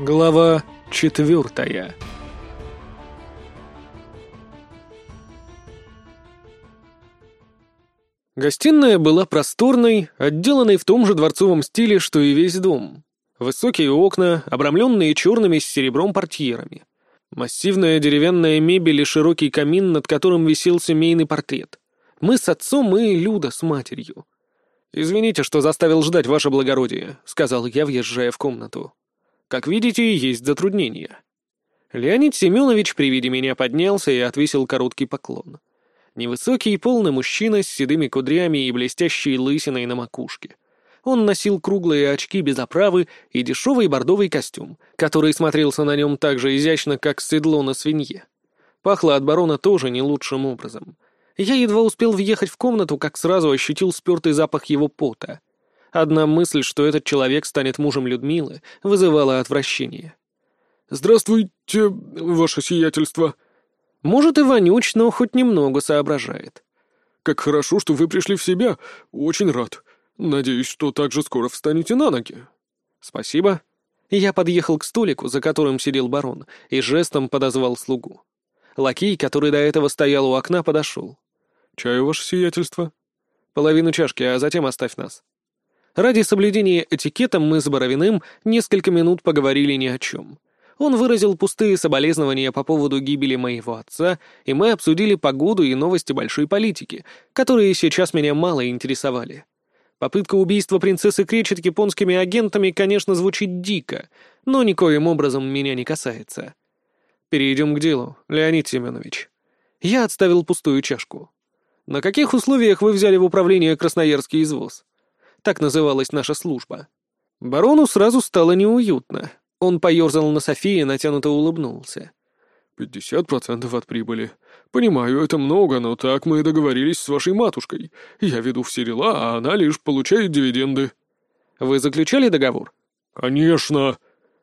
Глава четвертая Гостиная была просторной, отделанной в том же дворцовом стиле, что и весь дом. Высокие окна, обрамленные черными с серебром портьерами. Массивная деревянная мебель и широкий камин, над которым висел семейный портрет. Мы с отцом и Люда с матерью. «Извините, что заставил ждать ваше благородие», — сказал я, въезжая в комнату. Как видите, есть затруднения». Леонид Семенович при виде меня поднялся и отвесил короткий поклон. Невысокий и полный мужчина с седыми кудрями и блестящей лысиной на макушке. Он носил круглые очки без оправы и дешевый бордовый костюм, который смотрелся на нем так же изящно, как седло на свинье. Пахло от барона тоже не лучшим образом. Я едва успел въехать в комнату, как сразу ощутил спертый запах его пота. Одна мысль, что этот человек станет мужем Людмилы, вызывала отвращение. «Здравствуйте, ваше сиятельство!» Может, и вонюч, но хоть немного соображает. «Как хорошо, что вы пришли в себя. Очень рад. Надеюсь, что так же скоро встанете на ноги». «Спасибо». Я подъехал к столику, за которым сидел барон, и жестом подозвал слугу. Лакей, который до этого стоял у окна, подошел. «Чаю, ваше сиятельство?» «Половину чашки, а затем оставь нас». Ради соблюдения этикета мы с Боровиным несколько минут поговорили ни о чем. Он выразил пустые соболезнования по поводу гибели моего отца, и мы обсудили погоду и новости большой политики, которые сейчас меня мало интересовали. Попытка убийства принцессы Кречет японскими агентами, конечно, звучит дико, но никоим образом меня не касается. Перейдем к делу, Леонид Семенович. Я отставил пустую чашку. На каких условиях вы взяли в управление Красноярский извоз? Так называлась наша служба. Барону сразу стало неуютно. Он поерзал на Софии, натянуто улыбнулся. «Пятьдесят процентов от прибыли. Понимаю, это много, но так мы и договорились с вашей матушкой. Я веду все дела, а она лишь получает дивиденды». «Вы заключали договор?» «Конечно».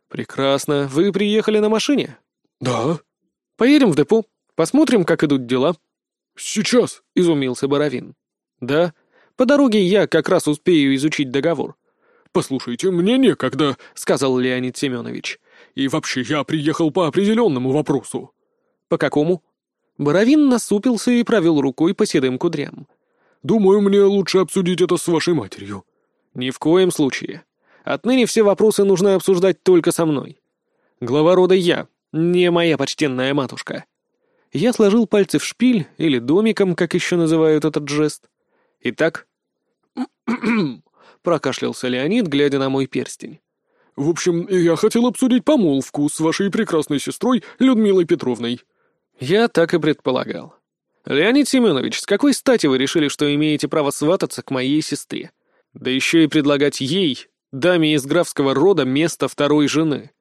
«Прекрасно. Вы приехали на машине?» «Да». «Поедем в депо. Посмотрим, как идут дела». «Сейчас», — изумился Боровин. «Да. По дороге я как раз успею изучить договор». «Послушайте, мне некогда», — сказал Леонид Семенович. «И вообще я приехал по определенному вопросу». «По какому?» Боровин насупился и провел рукой по седым кудрям. «Думаю, мне лучше обсудить это с вашей матерью». «Ни в коем случае. Отныне все вопросы нужно обсуждать только со мной. Глава рода я, не моя почтенная матушка». Я сложил пальцы в шпиль, или домиком, как еще называют этот жест. Итак, прокашлялся Леонид, глядя на мой перстень. «В общем, я хотел обсудить помолвку с вашей прекрасной сестрой Людмилой Петровной». «Я так и предполагал. Леонид Семенович, с какой стати вы решили, что имеете право свататься к моей сестре? Да еще и предлагать ей, даме из графского рода, место второй жены».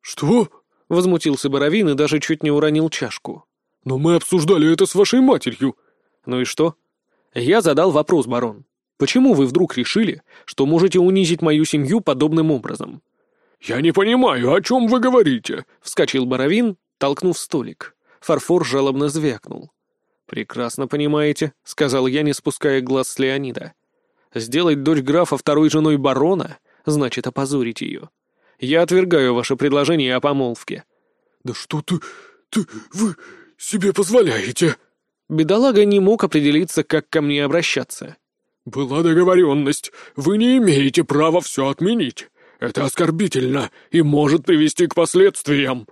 «Что?» — возмутился Боровин и даже чуть не уронил чашку. «Но мы обсуждали это с вашей матерью». «Ну и что?» Я задал вопрос, барон. Почему вы вдруг решили, что можете унизить мою семью подобным образом? «Я не понимаю, о чем вы говорите?» — вскочил Боровин, толкнув столик. Фарфор жалобно звякнул. «Прекрасно понимаете», — сказал я, не спуская глаз с Леонида. «Сделать дочь графа второй женой барона значит опозорить ее. Я отвергаю ваше предложение о помолвке». «Да что ты... ты... вы себе позволяете?» Бедолага не мог определиться, как ко мне обращаться. «Была договоренность. Вы не имеете права все отменить. Это оскорбительно и может привести к последствиям».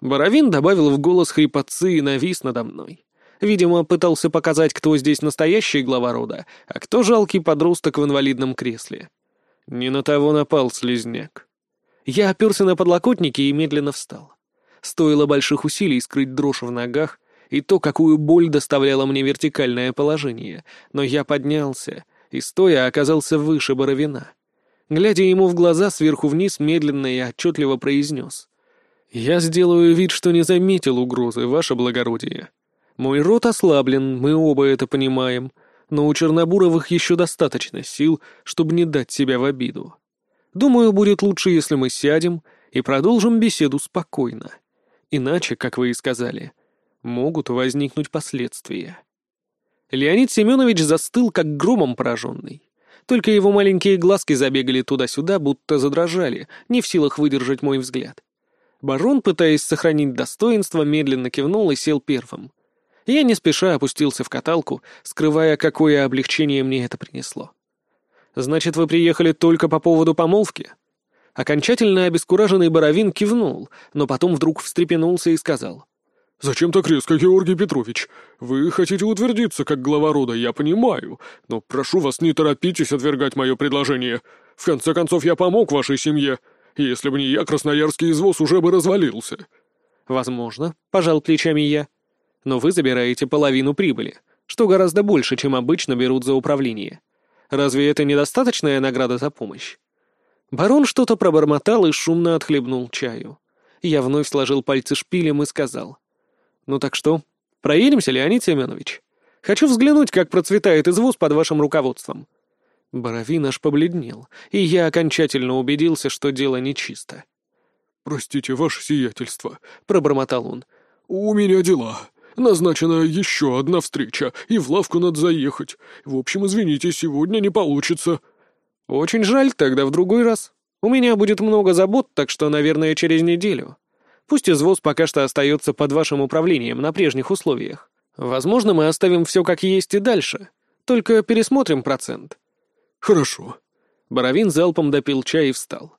Боровин добавил в голос хрипотцы и навис надо мной. Видимо, пытался показать, кто здесь настоящий глава рода, а кто жалкий подросток в инвалидном кресле. Не на того напал слезняк. Я оперся на подлокотники и медленно встал. Стоило больших усилий скрыть дрожь в ногах, и то, какую боль доставляло мне вертикальное положение, но я поднялся и, стоя, оказался выше Боровина. Глядя ему в глаза сверху вниз, медленно и отчетливо произнес. «Я сделаю вид, что не заметил угрозы, ваше благородие. Мой рот ослаблен, мы оба это понимаем, но у Чернобуровых еще достаточно сил, чтобы не дать себя в обиду. Думаю, будет лучше, если мы сядем и продолжим беседу спокойно. Иначе, как вы и сказали, — могут возникнуть последствия. Леонид Семенович застыл, как громом пораженный. только его маленькие глазки забегали туда-сюда, будто задрожали, не в силах выдержать мой взгляд. Барон, пытаясь сохранить достоинство, медленно кивнул и сел первым. Я не спеша опустился в каталку, скрывая, какое облегчение мне это принесло. «Значит, вы приехали только по поводу помолвки?» Окончательно обескураженный Боровин кивнул, но потом вдруг встрепенулся и сказал. «Зачем так резко, Георгий Петрович? Вы хотите утвердиться как глава рода, я понимаю, но прошу вас, не торопитесь отвергать мое предложение. В конце концов, я помог вашей семье. Если бы не я, красноярский извоз уже бы развалился». «Возможно», — пожал плечами я. «Но вы забираете половину прибыли, что гораздо больше, чем обычно берут за управление. Разве это недостаточная награда за помощь?» Барон что-то пробормотал и шумно отхлебнул чаю. Я вновь сложил пальцы шпилем и сказал. «Ну так что, проедемся, Леонид Семенович? Хочу взглянуть, как процветает извоз под вашим руководством». Боровин аж побледнел, и я окончательно убедился, что дело нечисто. «Простите, ваше сиятельство», — пробормотал он. «У меня дела. Назначена еще одна встреча, и в лавку надо заехать. В общем, извините, сегодня не получится». «Очень жаль, тогда в другой раз. У меня будет много забот, так что, наверное, через неделю. Пусть извоз пока что остается под вашим управлением на прежних условиях. Возможно, мы оставим все как есть и дальше. Только пересмотрим процент». «Хорошо». Боровин залпом допил чай и встал.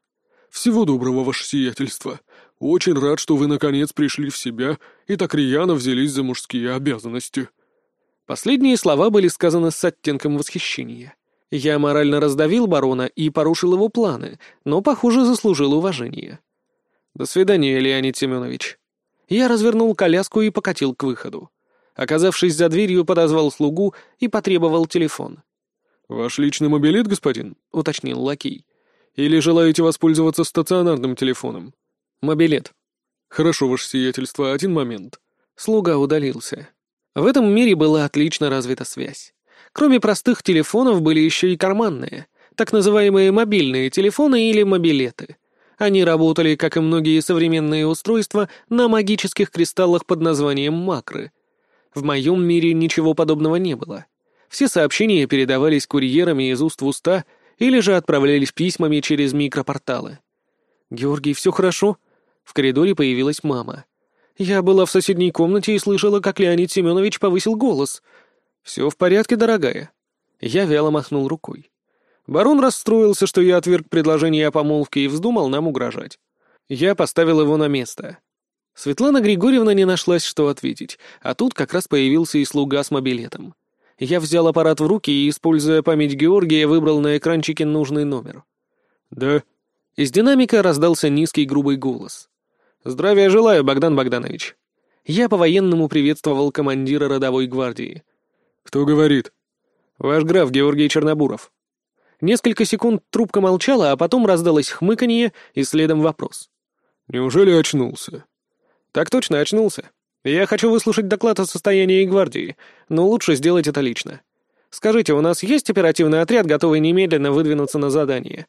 «Всего доброго, ваше сиятельство. Очень рад, что вы наконец пришли в себя и так рьяно взялись за мужские обязанности». Последние слова были сказаны с оттенком восхищения. Я морально раздавил барона и порушил его планы, но, похоже, заслужил уважение. «До свидания, Леонид Семенович». Я развернул коляску и покатил к выходу. Оказавшись за дверью, подозвал слугу и потребовал телефон. «Ваш личный мобилет, господин?» — уточнил лакей. «Или желаете воспользоваться стационарным телефоном?» «Мобилет». «Хорошо, ваше сиятельство, один момент». Слуга удалился. В этом мире была отлично развита связь. Кроме простых телефонов были еще и карманные, так называемые мобильные телефоны или мобилеты. Они работали, как и многие современные устройства, на магических кристаллах под названием макры. В моем мире ничего подобного не было. Все сообщения передавались курьерами из уст в уста или же отправлялись письмами через микропорталы. «Георгий, все хорошо?» В коридоре появилась мама. Я была в соседней комнате и слышала, как Леонид Семенович повысил голос. «Все в порядке, дорогая». Я вяло махнул рукой. Барон расстроился, что я отверг предложение о помолвке и вздумал нам угрожать. Я поставил его на место. Светлана Григорьевна не нашлась, что ответить, а тут как раз появился и слуга с мобилетом. Я взял аппарат в руки и, используя память Георгия, выбрал на экранчике нужный номер. «Да». Из динамика раздался низкий грубый голос. «Здравия желаю, Богдан Богданович». Я по-военному приветствовал командира родовой гвардии. «Кто говорит?» «Ваш граф Георгий Чернобуров». Несколько секунд трубка молчала, а потом раздалось хмыканье и следом вопрос. «Неужели очнулся?» «Так точно, очнулся. Я хочу выслушать доклад о состоянии гвардии, но лучше сделать это лично. Скажите, у нас есть оперативный отряд, готовый немедленно выдвинуться на задание?»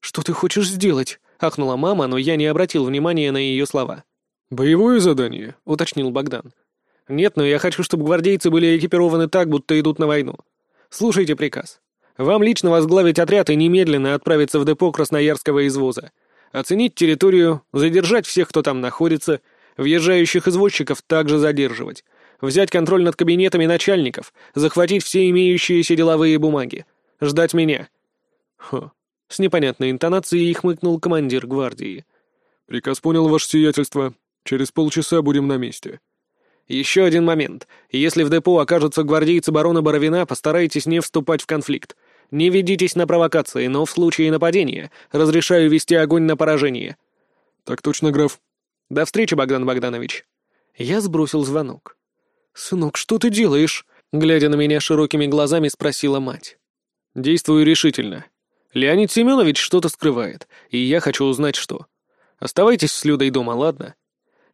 «Что ты хочешь сделать?» — ахнула мама, но я не обратил внимания на ее слова. «Боевое задание», — уточнил Богдан. «Нет, но я хочу, чтобы гвардейцы были экипированы так, будто идут на войну. Слушайте приказ. Вам лично возглавить отряд и немедленно отправиться в депо Красноярского извоза. Оценить территорию, задержать всех, кто там находится, въезжающих извозчиков также задерживать, взять контроль над кабинетами начальников, захватить все имеющиеся деловые бумаги, ждать меня». Хо. С непонятной интонацией хмыкнул командир гвардии. «Приказ понял, ваше сиятельство. Через полчаса будем на месте». «Еще один момент. Если в депо окажутся гвардейцы барона Боровина, постарайтесь не вступать в конфликт. Не ведитесь на провокации, но в случае нападения разрешаю вести огонь на поражение». «Так точно, граф». «До встречи, Богдан Богданович». Я сбросил звонок. «Сынок, что ты делаешь?» Глядя на меня широкими глазами, спросила мать. «Действую решительно. Леонид Семенович что-то скрывает, и я хочу узнать, что. Оставайтесь с Людой дома, ладно?»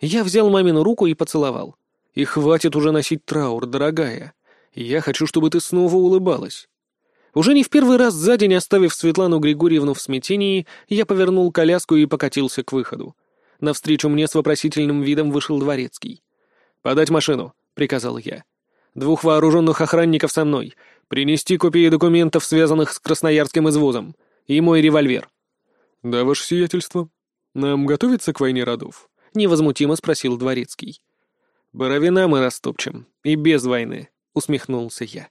Я взял мамину руку и поцеловал. «И хватит уже носить траур, дорогая. Я хочу, чтобы ты снова улыбалась». Уже не в первый раз за день, оставив Светлану Григорьевну в смятении, я повернул коляску и покатился к выходу. Навстречу мне с вопросительным видом вышел дворецкий. «Подать машину», — приказал я. «Двух вооруженных охранников со мной. Принести копии документов, связанных с красноярским извозом, и мой револьвер». «Да, ваше сиятельство. Нам готовиться к войне родов?» — невозмутимо спросил Дворецкий. «Боровина мы растопчем, и без войны», — усмехнулся я.